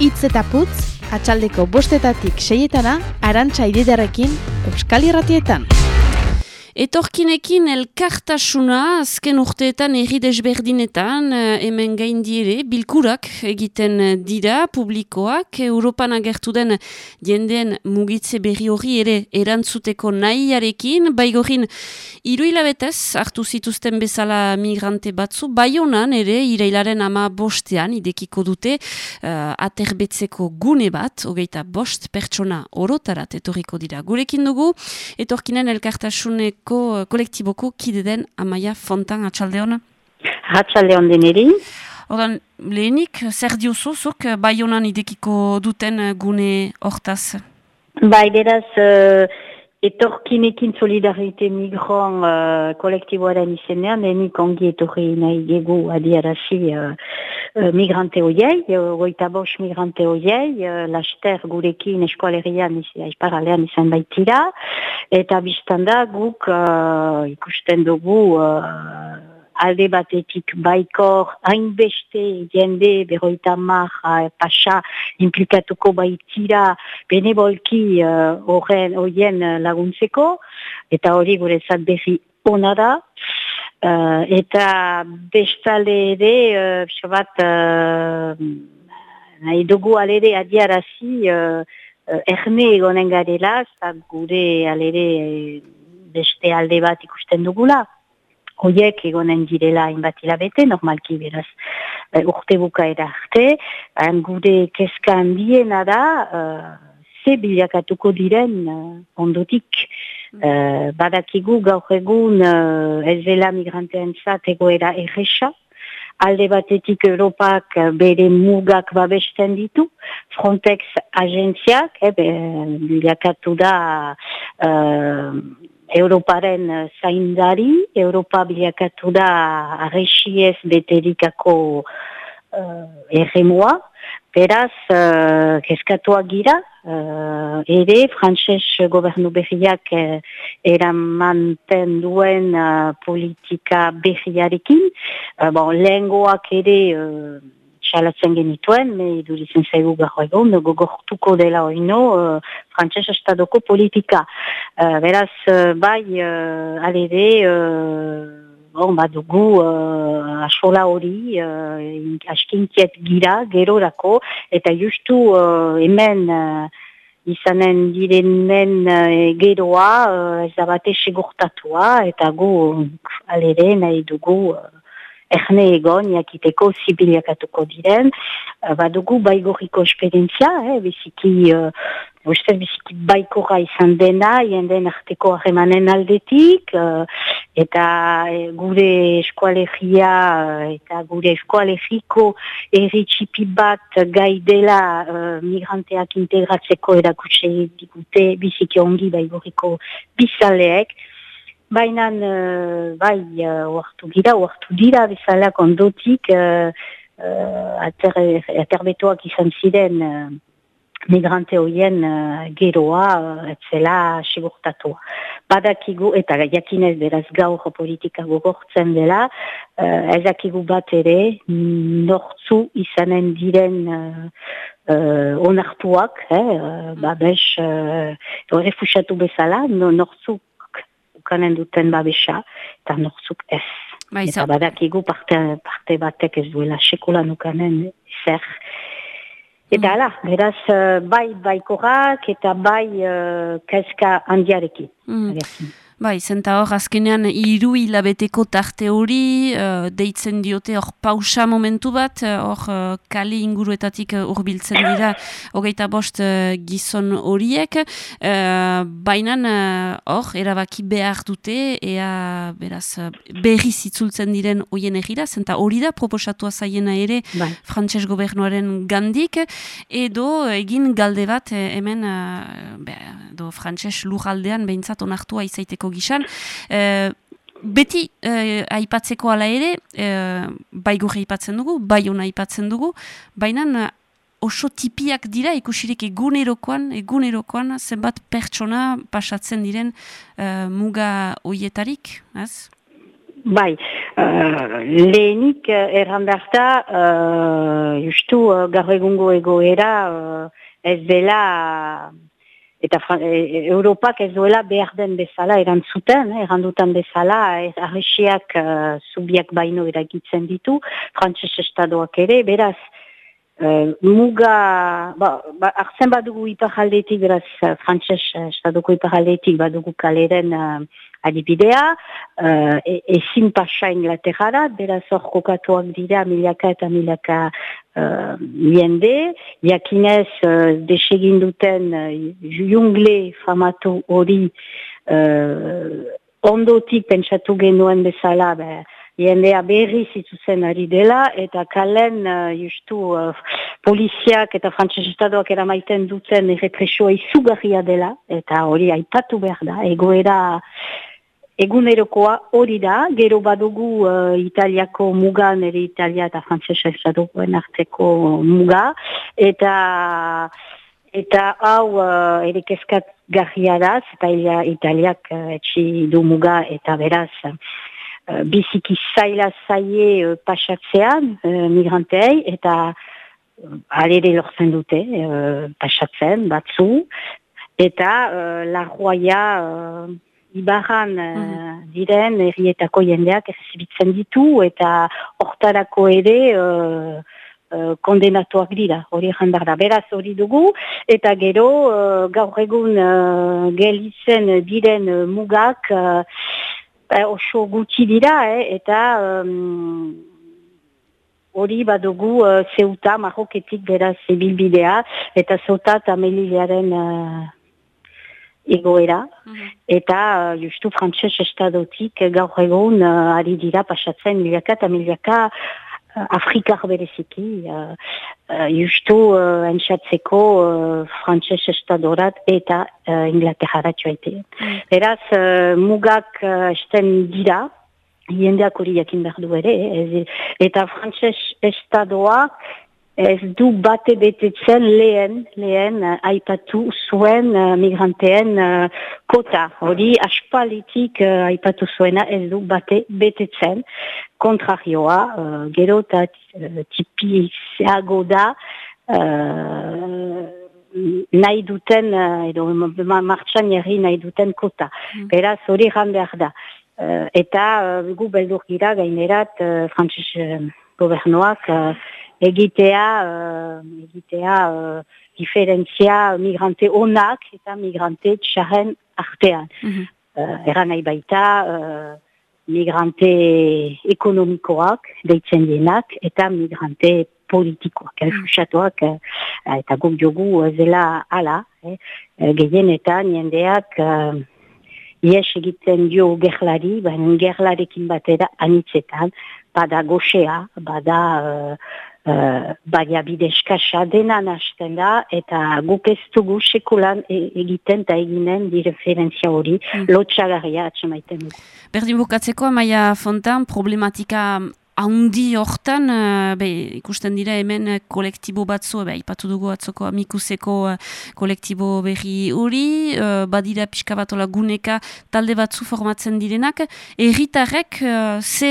Itz eta putz, atxaldeko bostetatik seietana, arantxa ididarekin, Euskal Irratietan. Etorkinekin elkartasuna azken urteetan erri desberdinetan eh, hemen gain diere bilkurak egiten dira publikoak. Europan agertu den jendeen mugitze berri hori ere erantzuteko nahiarekin. Baigorin iru hilabetez hartu zituzten bezala migrante batzu. Baionan ere irailaren ama bostean idekiko dute uh, aterbetzeko gune bat hogeita bost pertsona orotarat etorriko dira. Gurekin dugu etorkinen elkartasunek ko, kolektiboko kide den Amaia Fontan atxaldeon? Atxaldeon deneri. Odan, lehenik, zer diosu, zuk bai honan idekiko duten gune hortaz? Bai, beraz, uh, etorkinekin solidarite migran uh, kolektiboaren izenean, denik ongi etorri nahi gegu adiarazi uh, uh, migrante hoiei, uh, goita bos migrante hoiei, uh, laster gurekin eskualerian, esparalean izan baitira, eta biztanda guk uh, ikusten dugu uh, alde batetik baikor hainbeste jende berroita mar uh, pasa implikatuko baitira benebolki horren uh, oien laguntzeko eta hori gure zat behi ona da uh, eta bestale ere uh, bat uh, nahi dugu alere adiarazi uh, erne egonen garela, gure alere beste alde bat ikusten dugula. Hoiek egonen direla inbat hilabete, normalki beraz uh, urte bukaera arte, gure keska handiena da, uh, ze bilakatuko diren uh, ondotik. Uh, badakigu gaur egun uh, ez dela migranteen egoera erresa, alde batetik Europak bere mugak babesten ditu, Frontex agentziak, eh, bilakatu da uh, Europaren zaindari, Europa bilakatu da arrexiez beterikako uh, erremoa, beraz, uh, keskatuak gira, uh, ere, frantses gobernu berriak uh, eramanten duen uh, politika berriarekin, uh, bon, lehengoak ere... Uh, salatzen genituen, me idurizen zaigu gajo egon, gogortuko dela oino, uh, frantses estadoko politika. Uh, beraz, uh, bai, uh, alede, uh, bon, badugu, uh, asola hori, uh, askintiet gira, gerorako, eta justu uh, hemen, uh, izanen direnen uh, geroa, uh, ez da bate segurtatua, eta gu, alede, nahi dugu, erne egon, jakiteko zibiliakatuko diren, uh, badugu baigoriko esperientzia, eh, biziki, uh, ustez biziki baikora izan dena, jenden arteko harremanen aldetik, uh, eta gure eskualegia, eta gure eskualegiko erritxipi bat gai dela uh, migranteak integratzeko erakutse digute biziki ongi baigoriko bizaleek, Baina, uh, bai, oartu uh, gira, oartu dira bezala kondotik, uh, uh, aterbetoak izan ziren uh, migrante horien uh, geroa, uh, etzela sigurtatua. Badakigu, eta jakinez beraz gaur politika gogortzen dela, uh, ezakigu bat ere, nortzu izanen diren uh, uh, onartuak, eh, uh, babes, uh, refusatu bezala, no, ukanen duten babesa, eta nortzuk ez. Ba, eta badakigu parte, parte batek ez duela sekula nukanen zer. Eta mm. ala, beraz, uh, bai baikorak eta bai uh, kezka handiarekin. Mm. Bai, zenta hor, azkenean, iru hilabeteko tarte hori, uh, deitzen diote hor pausa momentu bat, eh, hor uh, kale inguruetatik urbiltzen dira, hogeita bost uh, gizon horiek, uh, baina hor, erabaki behar dute, ea beraz, berri zitzultzen diren hoien egira, zenta hori da proposatua zaiena ere, bai. frantses gobernuaren gandik, edo egin galde bat hemen, uh, be, do frantses lurraldean behintzat onartua izaiteko gisan. E, beti e, aipatzeko ala ere, e, bai gure aipatzen dugu, bai hona aipatzen dugu, baina oso tipiak dira ikusirik egunerokoan, egunerokoan zenbat pertsona pasatzen diren e, muga hoietarik, ez? Bai, uh, lehenik errandarta, uh, justu uh, gaur egungo egoera uh, ez dela eta e, Europak ez duela behar den bezala erantzuten, eh, errandutan bezala, eh, arrexiak uh, zubiak baino eragitzen ditu, frantses estadoak ere, beraz, uh, muga, ba, ba, arzen badugu iparaldetik, beraz, frantses estadoko iparaldetik badugu kaleren uh, adibidea, uh, e, ezin pasa Inglaterra, beraz hor kokatuak dira milaka eta milaka uh, jende, jakinez uh, desegin duten uh, jungle famatu hori uh, ondotik pentsatu genuen bezala, be, jendea berri zituzen ari dela, eta kalen uh, justu uh, poliziak eta frantzes estadoak eramaiten duten errepresioa izugarria dela, eta hori aipatu behar da, egoera egunerokoa hori da, gero badugu uh, italiako muga, nire italia eta frantzesa esadokoen arteko muga, eta eta hau uh, ere keskat garriaraz, eta italiak uh, etxi du muga eta beraz biziki zaila zaie uh, pasatzean uh, migrantei, eta uh, alere lortzen dute uh, pasatzen batzu, eta uh, la roia... Uh, ibarran mm diren errietako jendeak errezibitzen ditu eta hortarako ere uh, uh, kondenatuak dira, hori jandar da. Beraz hori dugu eta gero uh, gaur egun uh, gelitzen diren mugak uh, oso gutxi dira eh, eta um, hori badugu uh, zeuta marroketik beraz ebilbidea eta zeuta eta melilearen egoera, mhm. eta uh, justu frantses estadotik gaur egun uh, ari dira pasatzen miliaka eta miliaka uh, Afrikar bereziki, uh, uh, justu uh, entxatzeko uh, frantses estadorat eta uh, Inglaterra joaite. Mm. Beraz, uh, mugak uh, esten dira, jendeak hori jakin behar du ere, eh, eta frantses estadoak ez du bate betetzen lehen, lehen uh, aipatu zuen uh, migranteen uh, kota. Hori aspalitik uh, aipatu zuena ez du bate betetzen kontrarioa, uh, gero eta uh, tipi zeago da uh, nahi duten, uh, edo martxan jarri nahi duten kota. Mm. Beraz hori ran behar da. Uh, eta uh, gu beldur gira gainerat uh, frantzis uh, gobernuak uh, egitea, uh, egitea uh, diferentzia migrante onak eta migrante txarren artean. Mm -hmm. uh, eran nahi baita uh, migrante ekonomikoak deitzen dienak eta migrante politikoak, mm -hmm. eta guk jogu zela ala, eh, gehienetan jendeak uh, ies egiten dio gerlari, baina gerlarekin batera anitzetan, bada goxea, bada uh, uh, baina bideskasa dena hasten da, eta guk ez dugu sekulan e egiten eta eginen direferentzia hori, mm. lotxagarria atxemaiten dugu. Berdin bukatzeko, Amaia Fontan, problematika haundi hortan, uh, be, ikusten dira hemen kolektibo batzu, be, ipatu dugu atzoko amikuseko uh, kolektibo berri hori, uh, badira pixka batola guneka talde batzu formatzen direnak, erritarrek uh, ze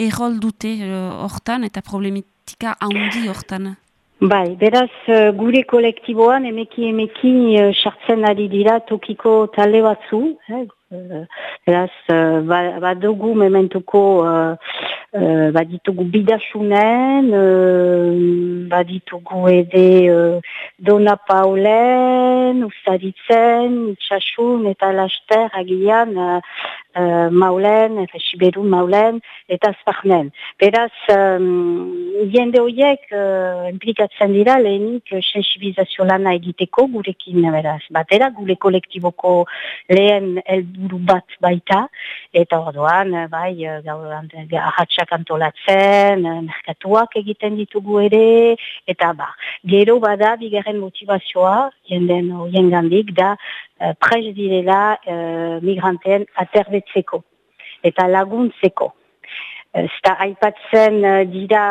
errol dute hortan eta problemit politika handi hortan? Bai, beraz, gure kolektiboan emeki emeki sartzen ari dira tokiko tale batzu. Eh? Uh, beraz, badugu mementuko uh, baditugu bidasunen, baditugu ede Dona Paulen, Ustaritzen, Itxasun eta Laster agian maulen, eta siberu maulen, eta azparnen. Beraz, jende horiek implikatzen dira lehenik sensibilizazio lana egiteko gurekin, beraz, batera, gure kolektiboko lehen helburu bat baita, eta orduan, bai, ahatsak antolatzen, merkatuak egiten ditugu ere, eta ba, gero bada, bigarren motivazioa, jenden horien gandik, da, prez direla uh, migranteen aterbetzeko eta laguntzeko. Eta aipatzen uh, dira,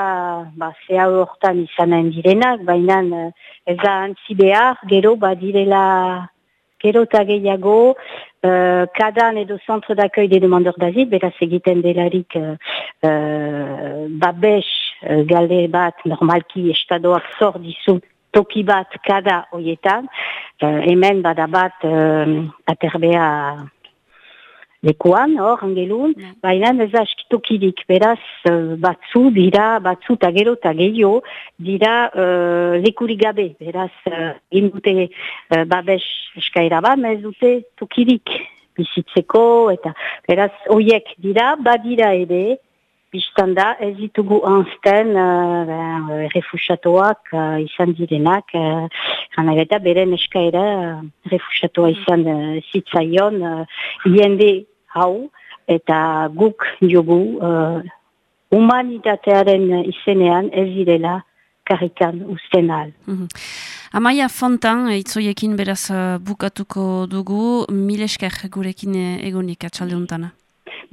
ba, zea hortan izanen direnak, baina ez da antzi behar, gero ba direla gero eta gehiago, uh, kadan edo centre d'accueil des demandeurs d'asile, beraz egiten delarik uh, uh, babes uh, galde bat normalki estadoak zor dizu toki bat kada hoietan, uh, hemen bada bat uh, aterbea lekuan, hor, angelun, mm. baina ez da eskitokirik, beraz, uh, batzu dira, batzu eta gero eta gehiago, dira uh, lekurik gabe, beraz, uh, indute uh, babes eskaira bat, ez dute tokirik bizitzeko, eta beraz, oiek dira, badira ere, biztan da, ez ditugu anzten uh, ben, refusatoak uh, izan direnak, uh, eta beren eskaira uh, refusatoa izan uh, zitzaion, uh, hau, eta guk jogu uh, humanitatearen izenean ez direla karrikan usten al. Mm Amaia Fontan, itzoiekin beraz bukatuko dugu, milesker gurekin egonik atxalde.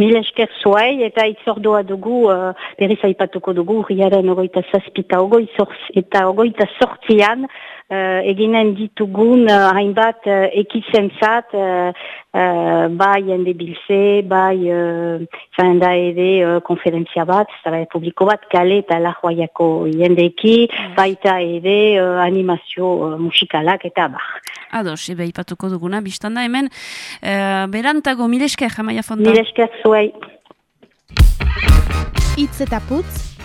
Mil esker zuai eta itzordua dugu, uh, berriz aipatuko dugu, riaren ogoita zazpita ogoita eta ogoita sortzian, eginen ditugun uh, hainbat uh, ekitzen zat, uh, uh, bai hende bilze, bai uh, da ere uh, konferentzia bat, zara publiko bat, kale eta lahoaiako jendeki, mm. baita ere uh, animazio uh, musikalak eta bar. Ados, ebe ipatuko duguna, biztanda hemen, uh, berantago, milesker, jamaia fonda? Milesker zuei. Itz eta putz,